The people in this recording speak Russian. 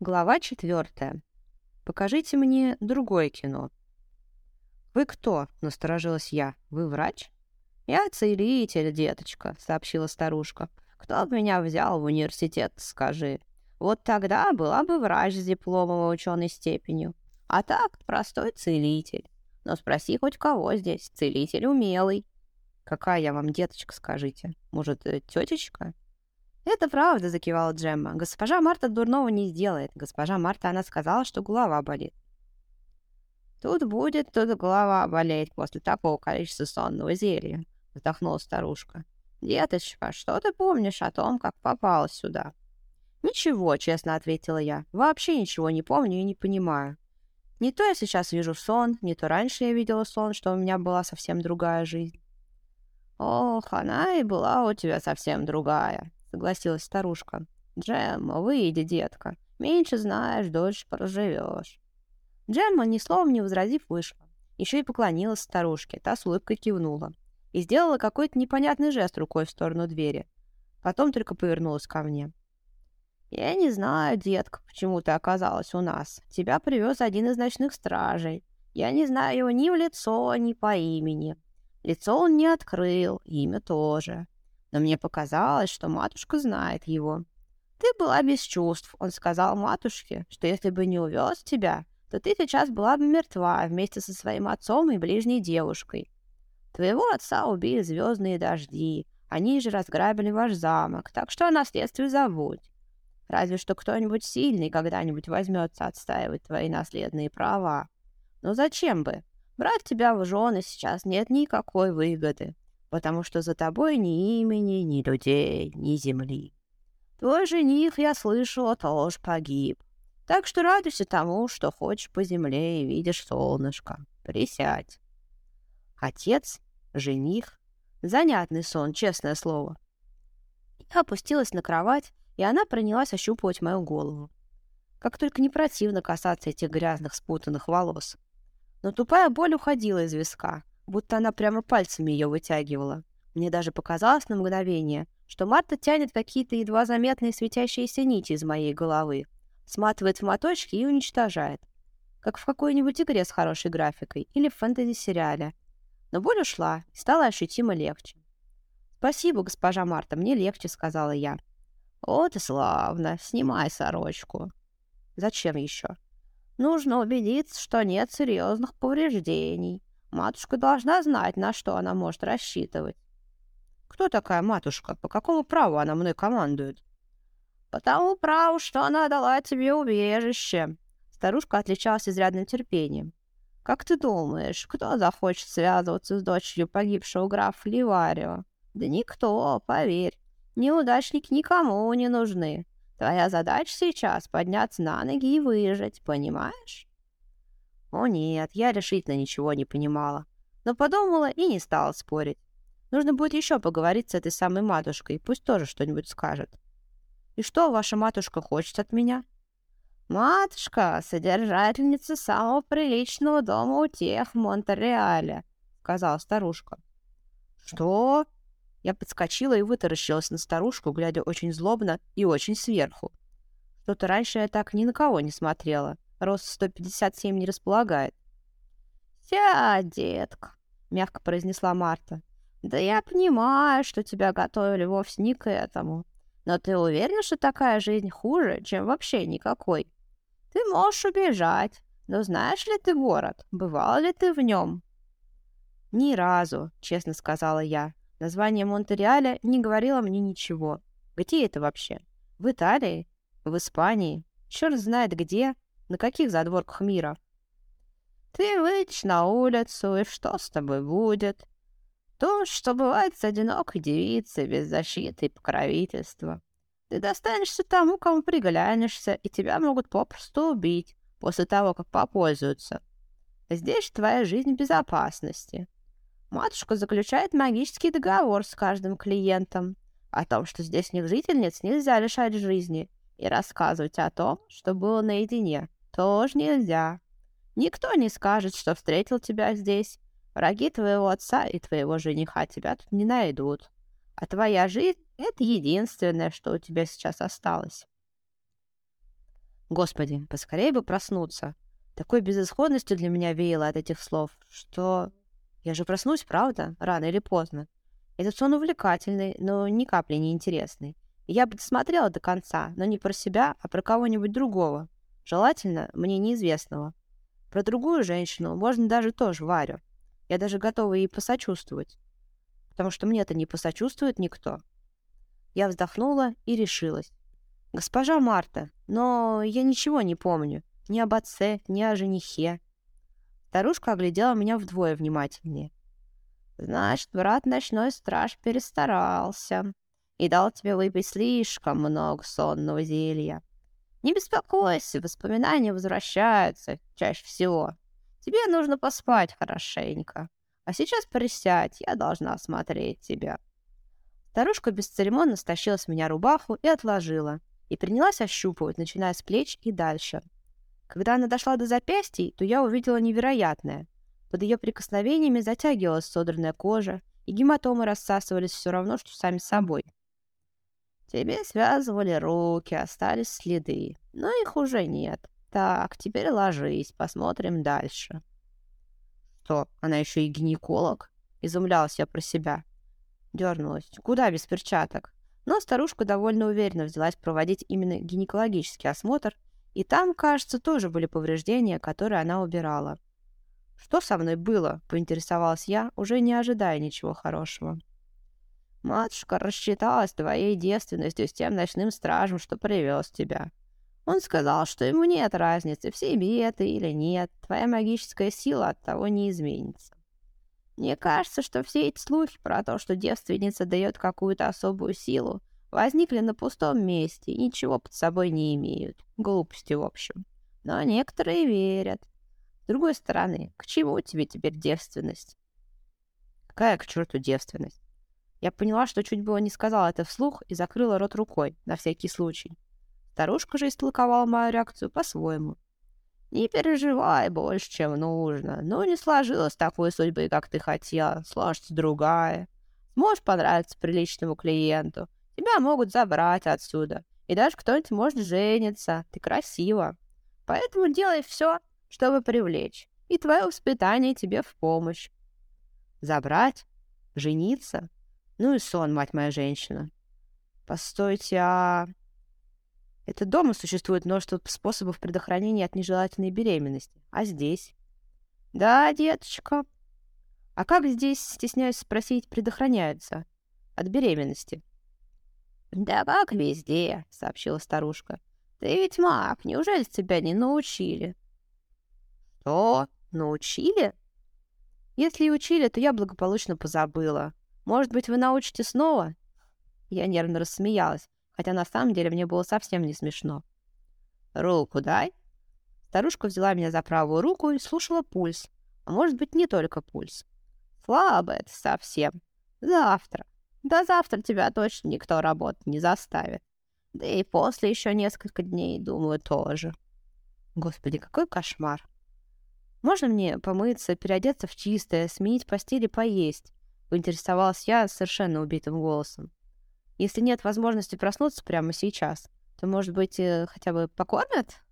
Глава четвертая. Покажите мне другое кино. «Вы кто?» — насторожилась я. «Вы врач?» «Я целитель, деточка», — сообщила старушка. «Кто бы меня взял в университет, скажи? Вот тогда была бы врач с дипломом и ученой степенью. А так, простой целитель. Но спроси хоть кого здесь, целитель умелый». «Какая я вам деточка, скажите? Может, э, тетечка?» «Это правда», — закивала Джемма. «Госпожа Марта дурного не сделает. Госпожа Марта, она сказала, что голова болит». «Тут будет тут голова болеть после такого количества сонного зелья», — вздохнула старушка. «Деточка, что ты помнишь о том, как попала сюда?» «Ничего», — честно ответила я. «Вообще ничего не помню и не понимаю. Не то я сейчас вижу сон, не то раньше я видела сон, что у меня была совсем другая жизнь». «Ох, она и была у тебя совсем другая», — согласилась старушка. «Джемма, выйди, детка. Меньше знаешь, дольше проживешь». Джемма, ни словом не возразив, вышла. Еще и поклонилась старушке, та с улыбкой кивнула. И сделала какой-то непонятный жест рукой в сторону двери. Потом только повернулась ко мне. «Я не знаю, детка, почему ты оказалась у нас. Тебя привез один из ночных стражей. Я не знаю его ни в лицо, ни по имени. Лицо он не открыл, имя тоже но мне показалось, что матушка знает его. Ты была без чувств. Он сказал матушке, что если бы не увез тебя, то ты сейчас была бы мертва вместе со своим отцом и ближней девушкой. Твоего отца убили звездные дожди, они же разграбили ваш замок, так что о наследстве забудь. Разве что кто-нибудь сильный когда-нибудь возьмется отстаивать твои наследные права. Но зачем бы? Брать тебя в жены сейчас нет никакой выгоды потому что за тобой ни имени, ни людей, ни земли. Твой жених, я слышала, тоже погиб. Так что радуйся тому, что хочешь по земле и видишь солнышко. Присядь. Отец, жених. Занятный сон, честное слово. Я опустилась на кровать, и она принялась ощупывать мою голову. Как только не противно касаться этих грязных спутанных волос. Но тупая боль уходила из виска, будто она прямо пальцами ее вытягивала. Мне даже показалось на мгновение, что Марта тянет какие-то едва заметные светящиеся нити из моей головы, сматывает в моточки и уничтожает. Как в какой-нибудь игре с хорошей графикой или в фэнтези-сериале. Но боль ушла, и стало ощутимо легче. «Спасибо, госпожа Марта, мне легче», — сказала я. «Вот и славно. Снимай сорочку». «Зачем еще?» «Нужно убедиться, что нет серьезных повреждений. Матушка должна знать, на что она может рассчитывать. Кто такая матушка? По какому праву она мной командует? По тому праву, что она дала тебе убежище. Старушка отличалась изрядным терпением. Как ты думаешь, кто захочет связываться с дочерью погибшего графа Ливарио? Да никто, поверь. Неудачники никому не нужны. Твоя задача сейчас подняться на ноги и выжить, понимаешь? О нет, я решительно ничего не понимала. Но подумала и не стала спорить. Нужно будет еще поговорить с этой самой матушкой, пусть тоже что-нибудь скажет. И что ваша матушка хочет от меня? Матушка — содержательница самого приличного дома у тех в Монтереале, сказала старушка. Что? Я подскочила и вытаращилась на старушку, глядя очень злобно и очень сверху. Что-то раньше я так ни на кого не смотрела. Рост 157 не располагает. «Сядь, детка», — мягко произнесла Марта. «Да я понимаю, что тебя готовили вовсе не к этому. Но ты уверена, что такая жизнь хуже, чем вообще никакой? Ты можешь убежать, но знаешь ли ты город? Бывал ли ты в нем?» «Ни разу», — честно сказала я. Название Монтереаля не говорило мне ничего. Где это вообще? В Италии? В Испании? Черт знает где, на каких задворках мира? Ты выйдешь на улицу, и что с тобой будет? То, что бывает с одинокой девицей без защиты и покровительства. Ты достанешься тому, кому приглянешься, и тебя могут попросту убить после того, как попользуются. Здесь твоя жизнь в безопасности. Матушка заключает магический договор с каждым клиентом о том, что здешних жительниц нельзя лишать жизни и рассказывать о том, что было наедине. Тоже нельзя. Никто не скажет, что встретил тебя здесь. Враги твоего отца и твоего жениха тебя тут не найдут. А твоя жизнь — это единственное, что у тебя сейчас осталось. Господи, поскорее бы проснуться. Такой безысходностью для меня веяло от этих слов, что... Я же проснусь, правда? Рано или поздно. Этот сон увлекательный, но ни капли не интересный. Я бы досмотрела до конца, но не про себя, а про кого-нибудь другого. Желательно, мне неизвестного. Про другую женщину можно даже тоже Варю. Я даже готова ей посочувствовать. Потому что мне-то не посочувствует никто. Я вздохнула и решилась. «Госпожа Марта, но я ничего не помню. Ни об отце, ни о женихе». Старушка оглядела меня вдвое внимательнее. «Значит, брат ночной страж перестарался и дал тебе выпить слишком много сонного зелья. Не беспокойся, воспоминания возвращаются чаще всего. Тебе нужно поспать хорошенько. А сейчас присядь, я должна осмотреть тебя». Старушка бесцеремонно стащила с меня рубаху и отложила, и принялась ощупывать, начиная с плеч и дальше. Когда она дошла до запястий, то я увидела невероятное. Под ее прикосновениями затягивалась содранная кожа, и гематомы рассасывались все равно, что сами собой. Тебе связывали руки, остались следы, но их уже нет. Так, теперь ложись, посмотрим дальше. Что, она еще и гинеколог? Изумлялась я про себя. Дернулась. Куда без перчаток? Но старушка довольно уверенно взялась проводить именно гинекологический осмотр, и там, кажется, тоже были повреждения, которые она убирала. «Что со мной было?» — поинтересовалась я, уже не ожидая ничего хорошего. Матушка рассчиталась твоей девственностью с тем ночным стражем, что привез тебя. Он сказал, что ему нет разницы, в себе ты или нет, твоя магическая сила от того не изменится. Мне кажется, что все эти слухи про то, что девственница дает какую-то особую силу, возникли на пустом месте и ничего под собой не имеют. Глупости, в общем. Но некоторые верят. С другой стороны, к чему тебе теперь девственность? Какая к черту девственность? Я поняла, что чуть было не сказала это вслух и закрыла рот рукой, на всякий случай. Старушка же истолковала мою реакцию по-своему. «Не переживай больше, чем нужно. Ну, не сложилось такой судьбы, как ты хотела. Сложится другая. Сможешь понравиться приличному клиенту. Тебя могут забрать отсюда. И даже кто-нибудь может жениться. Ты красива. Поэтому делай все, чтобы привлечь. И твое воспитание тебе в помощь. Забрать? Жениться? Ну и сон, мать моя женщина. Постойте, а... Это дома существует множество способов предохранения от нежелательной беременности. А здесь? Да, деточка. А как здесь, стесняюсь спросить, предохраняются? От беременности? Да как везде, сообщила старушка. Ты ведь маг, неужели тебя не научили? Что? Научили? Если и учили, то я благополучно позабыла. Может быть, вы научите снова?» Я нервно рассмеялась, хотя на самом деле мне было совсем не смешно. «Руку дай!» Старушка взяла меня за правую руку и слушала пульс. А может быть, не только пульс. «Слабо это совсем. Завтра. До завтра тебя точно никто работать не заставит. Да и после еще несколько дней, думаю, тоже». Господи, какой кошмар. Можно мне помыться, переодеться в чистое, сменить постель и поесть? Поинтересовалась я совершенно убитым голосом. Если нет возможности проснуться прямо сейчас, то, может быть, э, хотя бы покормят?